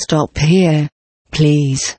Stop here, please.